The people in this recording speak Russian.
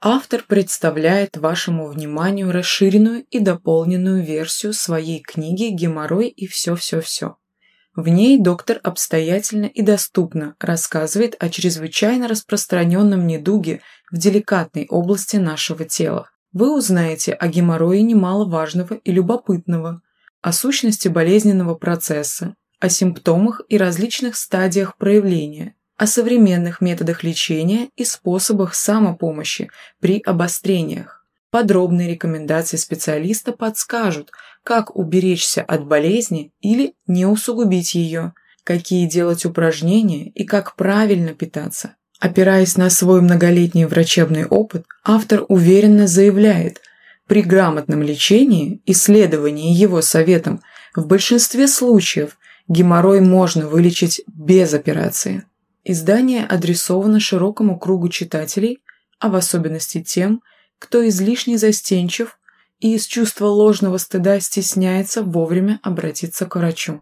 Автор представляет вашему вниманию расширенную и дополненную версию своей книги «Геморрой и все-все-все». В ней доктор обстоятельно и доступно рассказывает о чрезвычайно распространенном недуге в деликатной области нашего тела. Вы узнаете о геморрое немало важного и любопытного, о сущности болезненного процесса, о симптомах и различных стадиях проявления, о современных методах лечения и способах самопомощи при обострениях. Подробные рекомендации специалиста подскажут, как уберечься от болезни или не усугубить ее, какие делать упражнения и как правильно питаться. Опираясь на свой многолетний врачебный опыт, автор уверенно заявляет, при грамотном лечении и следовании его советам в большинстве случаев геморрой можно вылечить без операции. Издание адресовано широкому кругу читателей, а в особенности тем, кто излишне застенчив и из чувства ложного стыда стесняется вовремя обратиться к врачу.